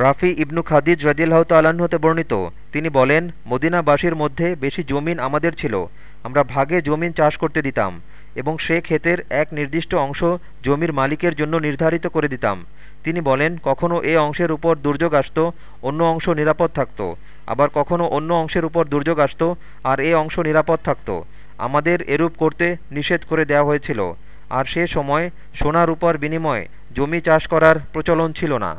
রাফি ইবনু খাদিজ রদিল্লাহ তাল্লাহ্ন হতে বর্ণিত, তিনি বলেন, মদিনাবাসীর মধ্যে বেশি জমিন আমাদের ছিল, আমরা ভাগে জমিন চাষ করতে দিতাম এবং সে ক্ষেতের এক নির্দিষ্ট অংশ জমির মালিকের জন্য নির্ধারিত করে দিতাম। তিনি বলেন কখনও এ অংশের উপর দুর্যোগ আসত, অন্য অংশ নিরাপদ থাকত, আবার কখনও অন্য অংশের উপর দুর্যোগ আসত আর এ অংশ নিরাপদ থাকত। আমাদের এরূপ করতে নিষেধ করে দেওয়া হয়েছিল, আর সে সময় সোনার উপর বিনিময়ে জমি চাষ করার প্রচলন ছিল না।